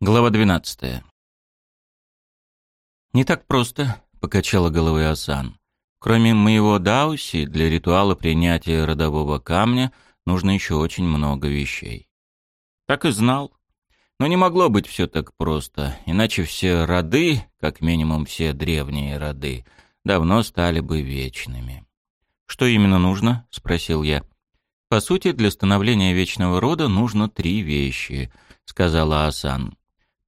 Глава 12. «Не так просто», — покачала головой Асан. «Кроме моего Дауси, для ритуала принятия родового камня нужно еще очень много вещей». «Так и знал. Но не могло быть все так просто, иначе все роды, как минимум все древние роды, давно стали бы вечными». «Что именно нужно?» — спросил я. «По сути, для становления вечного рода нужно три вещи», — сказала Асан.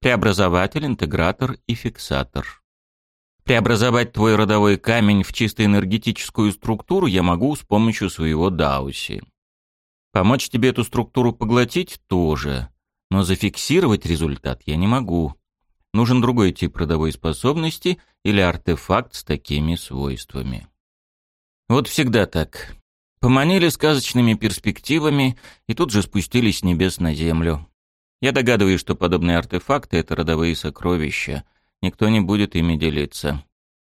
«Преобразователь, интегратор и фиксатор». Преобразовать твой родовой камень в чисто энергетическую структуру я могу с помощью своего Дауси. Помочь тебе эту структуру поглотить тоже, но зафиксировать результат я не могу. Нужен другой тип родовой способности или артефакт с такими свойствами. Вот всегда так. Поманили сказочными перспективами и тут же спустились с небес на землю. Я догадываюсь, что подобные артефакты — это родовые сокровища. Никто не будет ими делиться.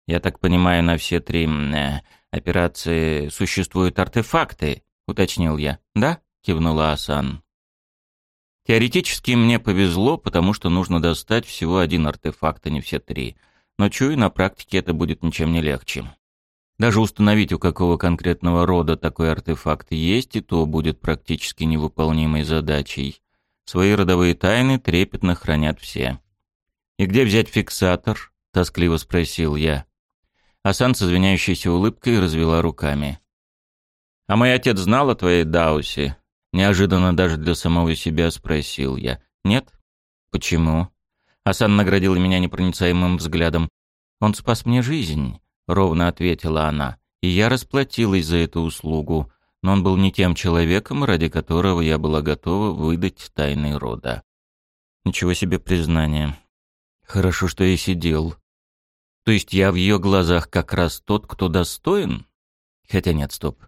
Я так понимаю, на все три э, операции существуют артефакты, уточнил я. Да? кивнула Асан. Теоретически мне повезло, потому что нужно достать всего один артефакт, а не все три. Но чую, на практике это будет ничем не легче. Даже установить, у какого конкретного рода такой артефакт есть, и то будет практически невыполнимой задачей. Свои родовые тайны трепетно хранят все. «И где взять фиксатор?» — тоскливо спросил я. Асан с извиняющейся улыбкой развела руками. «А мой отец знал о твоей Даусе?» Неожиданно даже для самого себя спросил я. «Нет? Почему?» Асан наградил меня непроницаемым взглядом. «Он спас мне жизнь ровно ответила она. И я расплатилась за эту услугу, но он был не тем человеком, ради которого я была готова выдать тайны рода. Ничего себе признание. Хорошо, что я сидел. То есть я в ее глазах как раз тот, кто достоин? Хотя нет, стоп.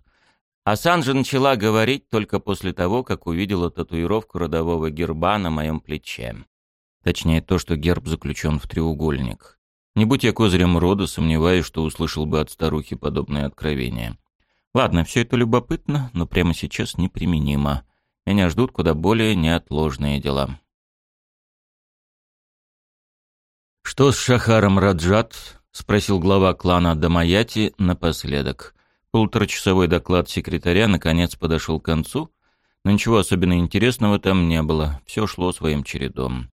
Асан же начала говорить только после того, как увидела татуировку родового герба на моем плече. Точнее, то, что герб заключен в треугольник. Не будь я козырем рода, сомневаюсь, что услышал бы от старухи подобное откровение. Ладно, все это любопытно, но прямо сейчас неприменимо. Меня ждут куда более неотложные дела. «Что с Шахаром Раджат?» — спросил глава клана Дамаяти напоследок. Полуторачасовой доклад секретаря наконец подошел к концу, но ничего особенно интересного там не было, все шло своим чередом.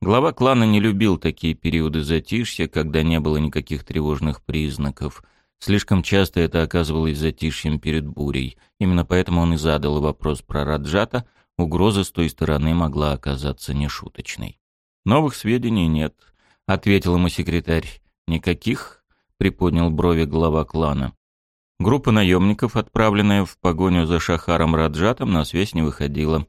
Глава клана не любил такие периоды затишья, когда не было никаких тревожных признаков. Слишком часто это оказывалось затишьем перед бурей. Именно поэтому он и задал вопрос про Раджата. Угроза с той стороны могла оказаться нешуточной. «Новых сведений нет», — ответил ему секретарь. «Никаких?» — приподнял брови глава клана. Группа наемников, отправленная в погоню за Шахаром Раджатом, на связь не выходила.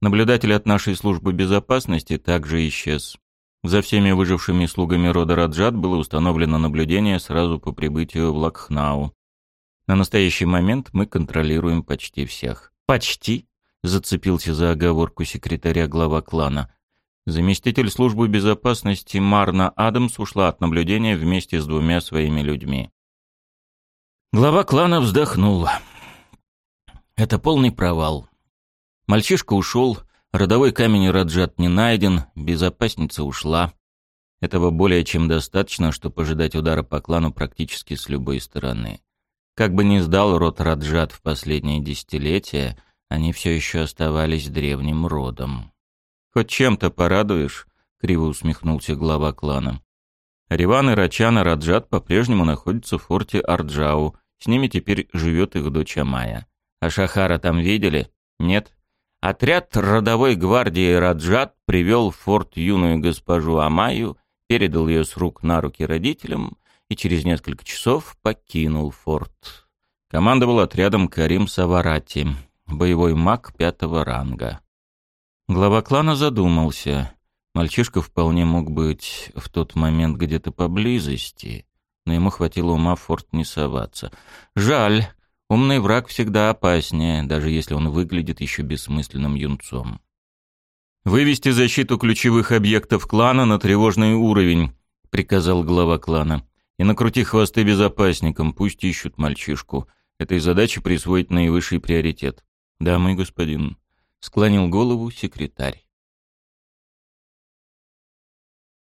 Наблюдатель от нашей службы безопасности также исчез. За всеми выжившими слугами рода Раджат было установлено наблюдение сразу по прибытию в Лакхнау. На настоящий момент мы контролируем почти всех. «Почти?» — зацепился за оговорку секретаря глава клана. Заместитель службы безопасности Марна Адамс ушла от наблюдения вместе с двумя своими людьми. Глава клана вздохнула. «Это полный провал. Мальчишка ушел, родовой камень Раджат не найден, безопасница ушла. Этого более чем достаточно, чтобы ожидать удара по клану практически с любой стороны. Как бы ни сдал род Раджат в последние десятилетия, они все еще оставались древним родом. «Хоть чем-то порадуешь?» — криво усмехнулся глава клана. Риван и Рачана Раджат по-прежнему находятся в форте Арджау. С ними теперь живет их дочь Амая. А Шахара там видели? Нет? Отряд родовой гвардии Раджат привел в форт юную госпожу Амаю, передал ее с рук на руки родителям и через несколько часов покинул форт. Командовал отрядом Карим Саварати, боевой маг пятого ранга. Глава клана задумался. Мальчишка вполне мог быть в тот момент где-то поблизости, но ему хватило ума в форт не соваться. Жаль, Умный враг всегда опаснее, даже если он выглядит еще бессмысленным юнцом. «Вывести защиту ключевых объектов клана на тревожный уровень», — приказал глава клана. «И накрути хвосты безопасникам, пусть ищут мальчишку. Этой задаче присвоить наивысший приоритет». «Да, мой господин», — склонил голову секретарь.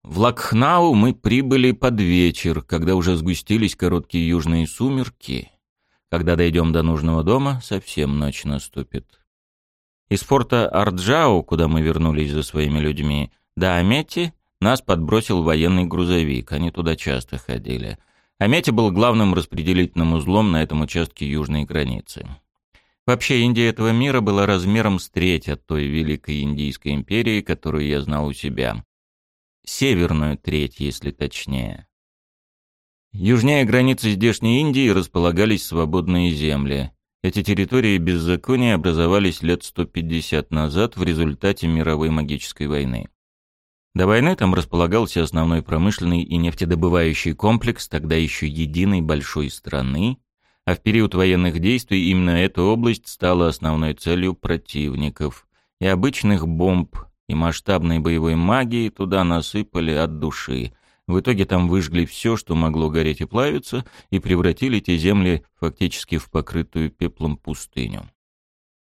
В Лакхнау мы прибыли под вечер, когда уже сгустились короткие южные сумерки. Когда дойдем до нужного дома, совсем ночь наступит. Из форта Арджау, куда мы вернулись за своими людьми, до Амети нас подбросил военный грузовик, они туда часто ходили. Амети был главным распределительным узлом на этом участке южной границы. Вообще, Индия этого мира была размером с треть от той Великой Индийской империи, которую я знал у себя. Северную треть, если точнее. Южнее границы здешней Индии располагались свободные земли. Эти территории беззакония образовались лет 150 назад в результате мировой магической войны. До войны там располагался основной промышленный и нефтедобывающий комплекс тогда еще единой большой страны, а в период военных действий именно эта область стала основной целью противников, и обычных бомб и масштабной боевой магии туда насыпали от души, в итоге там выжгли все, что могло гореть и плавиться, и превратили эти земли фактически в покрытую пеплом пустыню.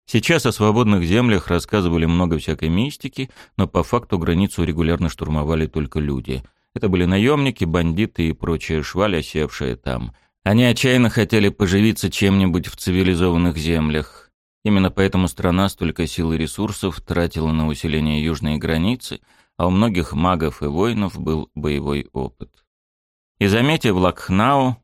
Сейчас о свободных землях рассказывали много всякой мистики, но по факту границу регулярно штурмовали только люди. Это были наемники, бандиты и прочая шваль, осевшая там. Они отчаянно хотели поживиться чем-нибудь в цивилизованных землях. Именно поэтому страна столько сил и ресурсов тратила на усиление южной границы – а у многих магов и воинов был боевой опыт. И заметив, Лакхнау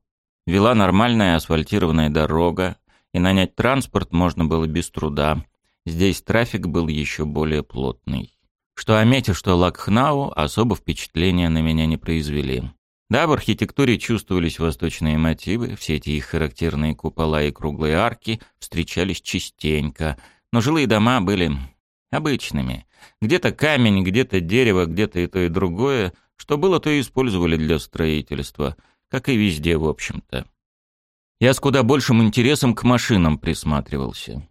вела нормальная асфальтированная дорога, и нанять транспорт можно было без труда. Здесь трафик был еще более плотный. Что Амете, что Лакхнау особо впечатления на меня не произвели. Да, в архитектуре чувствовались восточные мотивы, все эти их характерные купола и круглые арки встречались частенько, но жилые дома были обычными, где-то камень, где-то дерево, где-то и то, и другое. Что было, то и использовали для строительства. Как и везде, в общем-то. Я с куда большим интересом к машинам присматривался.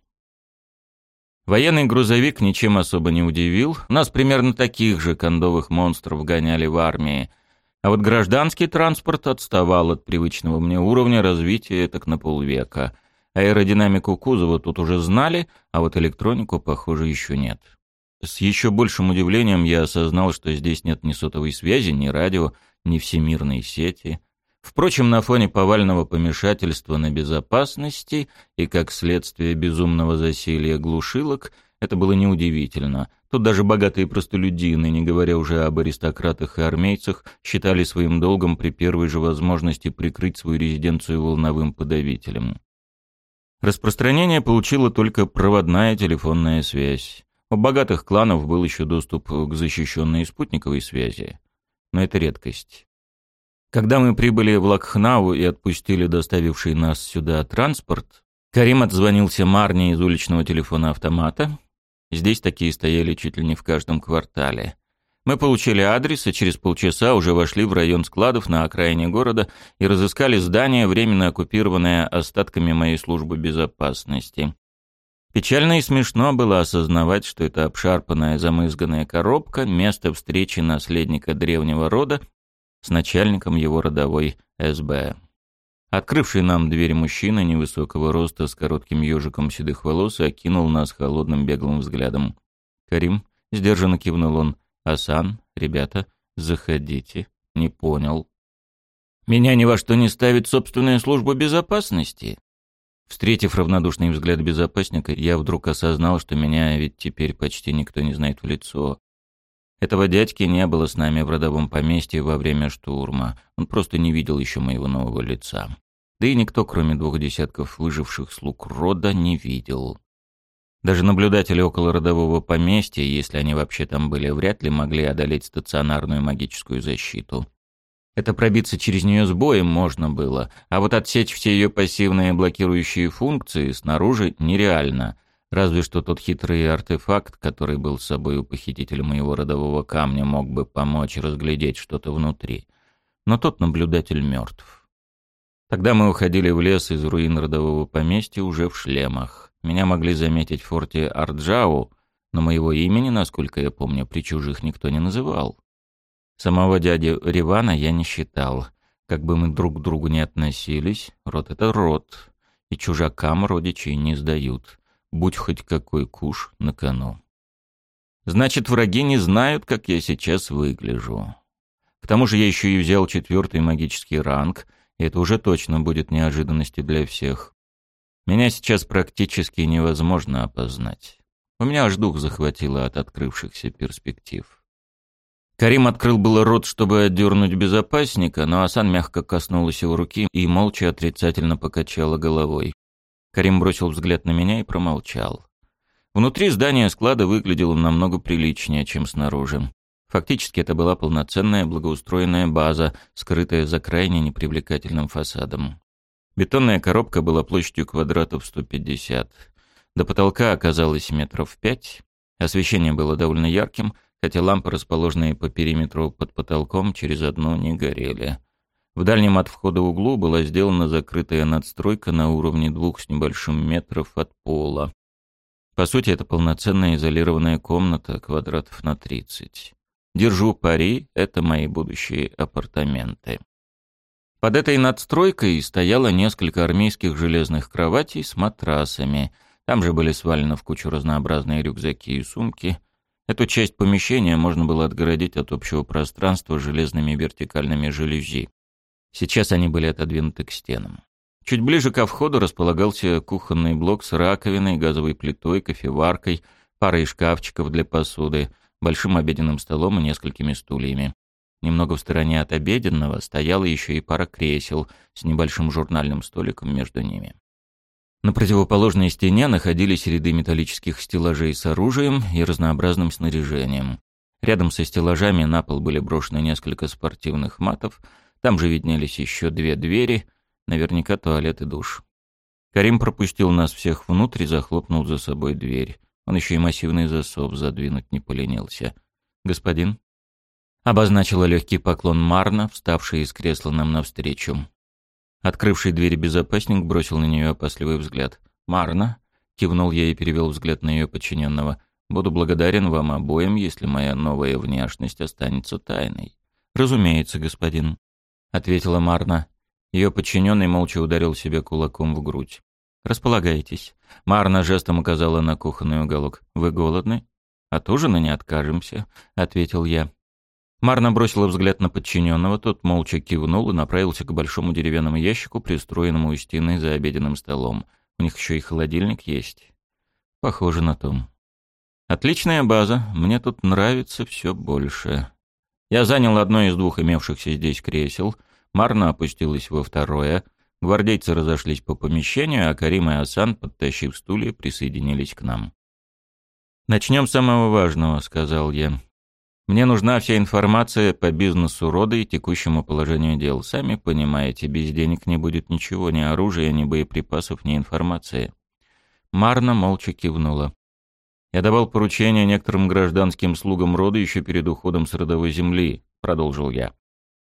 Военный грузовик ничем особо не удивил. Нас примерно таких же кондовых монстров гоняли в армии. А вот гражданский транспорт отставал от привычного мне уровня развития так на полвека. Аэродинамику кузова тут уже знали, а вот электронику, похоже, еще нет. С еще большим удивлением я осознал, что здесь нет ни сотовой связи, ни радио, ни всемирной сети. Впрочем, на фоне повального помешательства на безопасности и, как следствие безумного засилья глушилок, это было неудивительно. Тут даже богатые простолюдины, не говоря уже об аристократах и армейцах, считали своим долгом при первой же возможности прикрыть свою резиденцию волновым подавителем. Распространение получила только проводная телефонная связь. У богатых кланов был еще доступ к защищенной спутниковой связи. Но это редкость. Когда мы прибыли в Лакхнау и отпустили доставивший нас сюда транспорт, Карим отзвонился Марне из уличного телефона автомата. Здесь такие стояли чуть ли не в каждом квартале. Мы получили адрес и через полчаса уже вошли в район складов на окраине города и разыскали здание, временно оккупированное остатками моей службы безопасности. Печально и смешно было осознавать, что эта обшарпанная замызганная коробка — место встречи наследника древнего рода с начальником его родовой СБ. Открывший нам дверь мужчина невысокого роста с коротким ежиком седых волос окинул нас холодным беглым взглядом. «Карим», — сдержанно кивнул он, — «Асан, ребята, заходите». «Не понял». «Меня ни во что не ставит собственная служба безопасности?» Встретив равнодушный взгляд безопасника, я вдруг осознал, что меня ведь теперь почти никто не знает в лицо. Этого дядьки не было с нами в родовом поместье во время штурма. Он просто не видел еще моего нового лица. Да и никто, кроме двух десятков выживших слуг рода, не видел. Даже наблюдатели около родового поместья, если они вообще там были, вряд ли могли одолеть стационарную магическую защиту. Это пробиться через нее с боем можно было, а вот отсечь все ее пассивные блокирующие функции снаружи нереально. Разве что тот хитрый артефакт, который был с собой у похитителя моего родового камня, мог бы помочь разглядеть что-то внутри. Но тот наблюдатель мертв. Тогда мы уходили в лес из руин родового поместья уже в шлемах. Меня могли заметить в форте Арджау, но моего имени, насколько я помню, при чужих никто не называл. Самого дяди Ривана я не считал. Как бы мы друг к другу не относились, род — это род, и чужакам родичей не сдают, будь хоть какой куш на кону. Значит, враги не знают, как я сейчас выгляжу. К тому же я еще и взял четвертый магический ранг, и это уже точно будет неожиданностью для всех. Меня сейчас практически невозможно опознать. У меня аж дух захватило от открывшихся перспектив. Карим открыл было рот, чтобы отдернуть безопасника, но Асан мягко коснулась его руки и молча отрицательно покачала головой. Карим бросил взгляд на меня и промолчал. Внутри здания склада выглядело намного приличнее, чем снаружи. Фактически это была полноценная благоустроенная база, скрытая за крайне непривлекательным фасадом. Бетонная коробка была площадью квадратов 150. До потолка оказалось метров пять. Освещение было довольно ярким — хотя лампы, расположенные по периметру под потолком, через одну не горели. В дальнем от входа углу была сделана закрытая надстройка на уровне двух с небольшим метров от пола. По сути, это полноценная изолированная комната квадратов на 30. Держу пари, это мои будущие апартаменты. Под этой надстройкой стояло несколько армейских железных кроватей с матрасами. Там же были свалены в кучу разнообразные рюкзаки и сумки. Эту часть помещения можно было отгородить от общего пространства железными вертикальными жалюзи. Сейчас они были отодвинуты к стенам. Чуть ближе ко входу располагался кухонный блок с раковиной, газовой плитой, кофеваркой, парой шкафчиков для посуды, большим обеденным столом и несколькими стульями. Немного в стороне от обеденного стояла еще и пара кресел с небольшим журнальным столиком между ними. На противоположной стене находились ряды металлических стеллажей с оружием и разнообразным снаряжением. Рядом со стеллажами на пол были брошены несколько спортивных матов, там же виднелись еще две двери, наверняка туалет и душ. Карим пропустил нас всех внутрь и захлопнул за собой дверь. Он еще и массивный засов задвинуть не поленился. «Господин?» Обозначила легкий поклон Марна, вставший из кресла нам навстречу. Открывший дверь безопасник бросил на нее опасливый взгляд. «Марна?» — кивнул я и перевел взгляд на ее подчиненного. «Буду благодарен вам обоим, если моя новая внешность останется тайной». «Разумеется, господин», — ответила Марна. Ее подчиненный молча ударил себе кулаком в грудь. «Располагайтесь». Марна жестом указала на кухонный уголок. «Вы голодны?» «От ужина не откажемся», — ответил я. Марна бросила взгляд на подчиненного, тот молча кивнул и направился к большому деревянному ящику, пристроенному у стены за обеденным столом. У них еще и холодильник есть. Похоже на том. Отличная база, мне тут нравится все больше. Я занял одно из двух имевшихся здесь кресел, Марна опустилась во второе, гвардейцы разошлись по помещению, а Карим и Асан, подтащив стулья, присоединились к нам. «Начнем с самого важного», — сказал я. Мне нужна вся информация по бизнесу рода и текущему положению дел. Сами понимаете, без денег не будет ничего, ни оружия, ни боеприпасов, ни информации. Марна молча кивнула. Я давал поручение некоторым гражданским слугам рода еще перед уходом с родовой земли, продолжил я.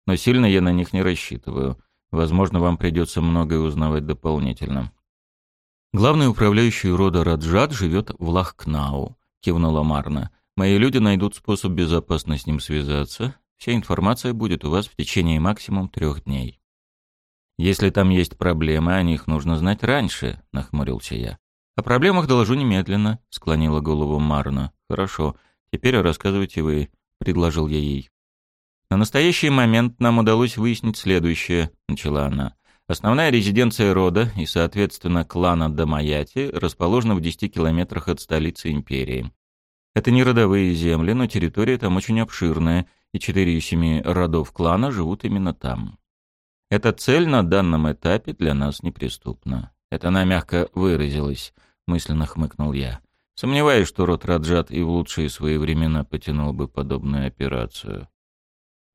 Но сильно я на них не рассчитываю. Возможно, вам придется многое узнавать дополнительно. Главный управляющий рода Раджат живет в Лахкнау, кивнула Марна. Мои люди найдут способ безопасно с ним связаться. Вся информация будет у вас в течение максимум трех дней. Если там есть проблемы, о них нужно знать раньше, нахмурился я. О проблемах доложу немедленно, склонила голову Марна. Хорошо, теперь рассказывайте вы, предложил я ей. На настоящий момент нам удалось выяснить следующее, начала она. Основная резиденция рода и, соответственно, клана Дамаяти расположена в 10 километрах от столицы империи. Это не родовые земли, но территория там очень обширная, и четыре из семи родов клана живут именно там. Эта цель на данном этапе для нас неприступна. Это она мягко выразилась, мысленно хмыкнул я. Сомневаюсь, что род Раджат и в лучшие свои времена потянул бы подобную операцию.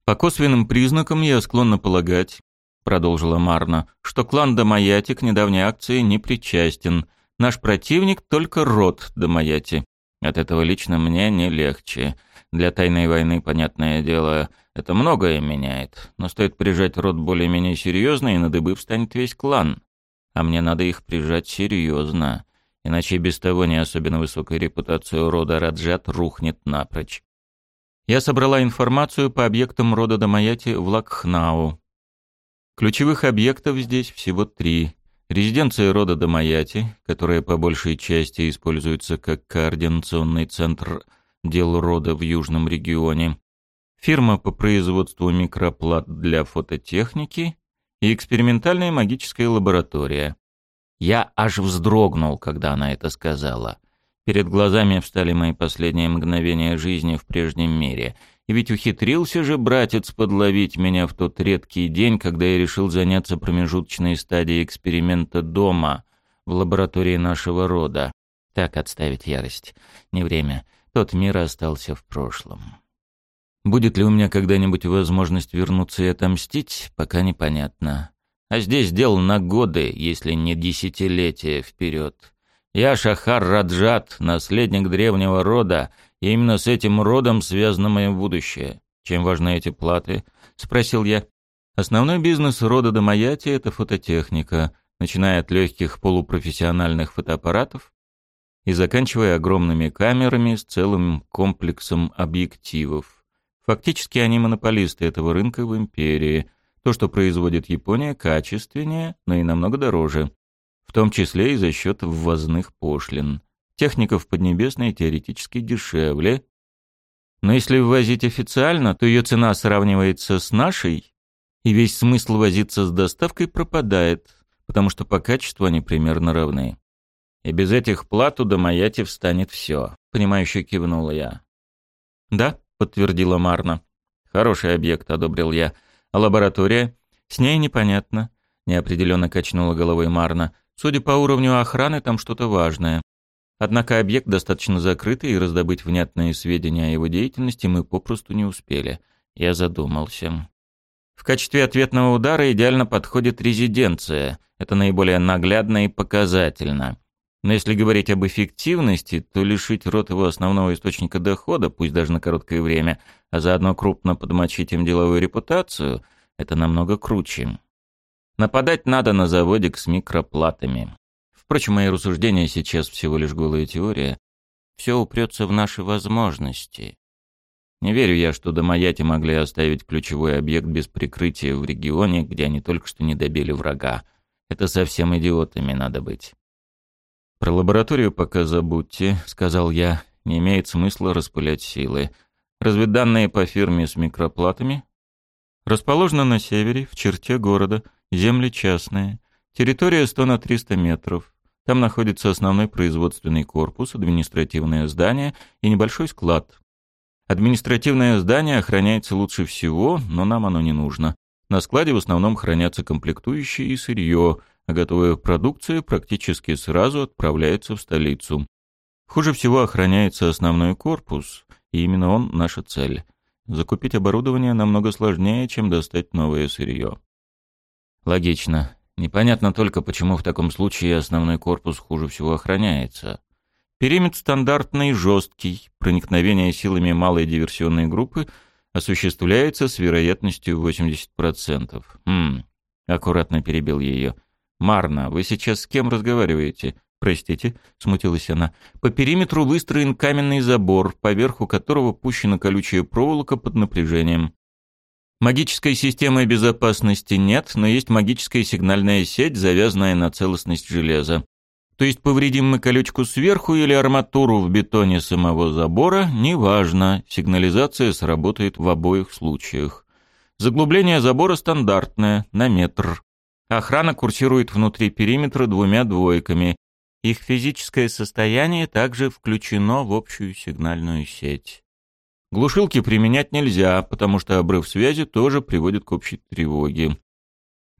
По косвенным признакам я склонна полагать, продолжила Марна, что клан Дамаяти к недавней акции не причастен. Наш противник только род Дамаяти. От этого лично мне не легче. Для тайной войны, понятное дело, это многое меняет. Но стоит прижать род более-менее серьезно, и на дыбы встанет весь клан. А мне надо их прижать серьезно. Иначе без того не особенно высокая репутация рода Раджат рухнет напрочь. Я собрала информацию по объектам рода Дамаяти в Лакхнау. Ключевых объектов здесь всего три. Резиденция рода Дамаяти, которая по большей части используется как координационный центр дел рода в южном регионе. фирма по производству микроплат для фототехники и экспериментальная магическая лаборатория. Я аж вздрогнул, когда она это сказала. Перед глазами встали мои последние мгновения жизни в прежнем мире. И ведь ухитрился же братец подловить меня в тот редкий день, когда я решил заняться промежуточной стадией эксперимента дома, в лаборатории нашего рода. Так отставить ярость. Не время. Тот мир остался в прошлом. Будет ли у меня когда-нибудь возможность вернуться и отомстить, пока непонятно. А здесь дело на годы, если не десятилетия вперед. Я Шахар Раджат, наследник древнего рода, и именно с этим родом связано мое будущее. Чем важны эти платы? Спросил я. Основной бизнес рода Домаяти — это фототехника, начиная от легких полупрофессиональных фотоаппаратов и заканчивая огромными камерами с целым комплексом объективов. Фактически они монополисты этого рынка в империи — то, что производит Япония, качественнее, но и намного дороже, в том числе и за счет ввозных пошлин. Техника в Поднебесной теоретически дешевле, но если ввозить официально, то ее цена сравнивается с нашей, и весь смысл возиться с доставкой пропадает, потому что по качеству они примерно равны. И без этих плат у Домаяти встанет все. Понимающе кивнула я. «Да», — подтвердила Марна. «Хороший объект», — одобрил я. А лаборатория? С ней непонятно. Неопределенно качнула головой Марна. Судя по уровню охраны, там что-то важное. Однако объект достаточно закрытый, и раздобыть внятные сведения о его деятельности мы попросту не успели. Я задумался. В качестве ответного удара идеально подходит резиденция. Это наиболее наглядно и показательно. Но если говорить об эффективности, то лишить рот его основного источника дохода, пусть даже на короткое время, а заодно крупно подмочить им деловую репутацию, это намного круче. Нападать надо на заводик с микроплатами. Впрочем, мои рассуждения сейчас всего лишь голая теория. Все упрется в наши возможности. Не верю я, что домаяти могли оставить ключевой объект без прикрытия в регионе, где они только что не добили врага. Это совсем идиотами надо быть. «Про лабораторию пока забудьте», — сказал я. «Не имеет смысла распылять силы. Разведданные по фирме с микроплатами. Расположена на севере, в черте города, земли частные. Территория 100 на 300 метров. Там находится основной производственный корпус, административное здание и небольшой склад. Административное здание охраняется лучше всего, но нам оно не нужно. На складе в основном хранятся комплектующие и сырье, а готовая продукция практически сразу отправляется в столицу. Хуже всего охраняется основной корпус, и именно он наша цель. Закупить оборудование намного сложнее, чем достать новое сырье. Логично. Непонятно только, почему в таком случае основной корпус хуже всего охраняется. Периметр стандартный, жесткий, проникновение силами малой диверсионной группы осуществляется с вероятностью 80%. Хм, аккуратно перебил ее. «Марна, вы сейчас с кем разговариваете?» «Простите», — смутилась она. «По периметру выстроен каменный забор, поверху которого пущена колючая проволока под напряжением. Магической системы безопасности нет, но есть магическая сигнальная сеть, завязанная на целостность железа. То есть повредим мы колючку сверху или арматуру в бетоне самого забора, неважно, сигнализация сработает в обоих случаях. Заглубление забора стандартное, на метр. Охрана курсирует внутри периметра двумя двойками. Их физическое состояние также включено в общую сигнальную сеть. Глушилки применять нельзя, потому что обрыв связи тоже приводит к общей тревоге.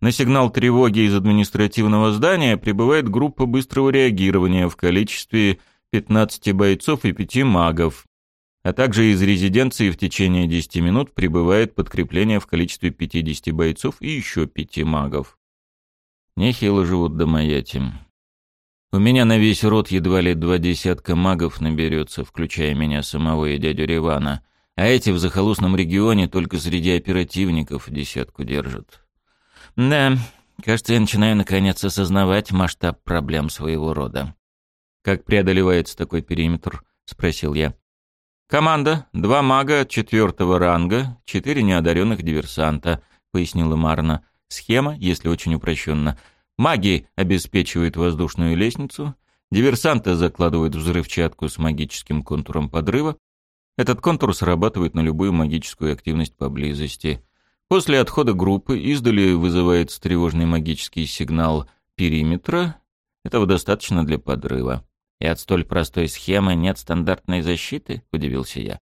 На сигнал тревоги из административного здания прибывает группа быстрого реагирования в количестве 15 бойцов и 5 магов, а также из резиденции в течение 10 минут прибывает подкрепление в количестве 50 бойцов и еще 5 магов. Нехило живут домаяти. У меня на весь род едва ли два десятка магов наберется, включая меня самого и дядю Ревана, а эти в захолустном регионе только среди оперативников десятку держат. Да, кажется, я начинаю наконец осознавать масштаб проблем своего рода. «Как преодолевается такой периметр?» — спросил я. «Команда, два мага четвертого ранга, четыре неодаренных диверсанта», — пояснила Марна. Схема, если очень упрощенно. Маги обеспечивают воздушную лестницу, диверсанты закладывают взрывчатку с магическим контуром подрыва, Этот контур срабатывает на любую магическую активность поблизости. После отхода группы издали вызывается тревожный магический сигнал периметра. Этого достаточно для подрыва. «И от столь простой схемы нет стандартной защиты?» — удивился я.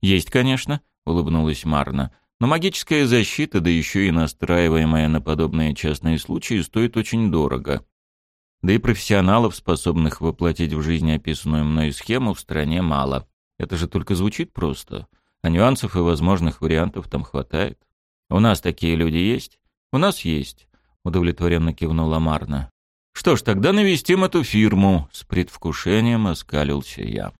«Есть, конечно», — улыбнулась Марна. «Но магическая защита, да еще и настраиваемая на подобные частные случаи, стоит очень дорого. Да и профессионалов, способных воплотить в жизнь описанную мной схему, в стране мало. Это же только звучит просто. А нюансов и возможных вариантов там хватает. У нас такие люди есть? У нас есть, удовлетворенно кивнула Марна. Что ж, тогда навестим эту фирму, с предвкушением оскалился я.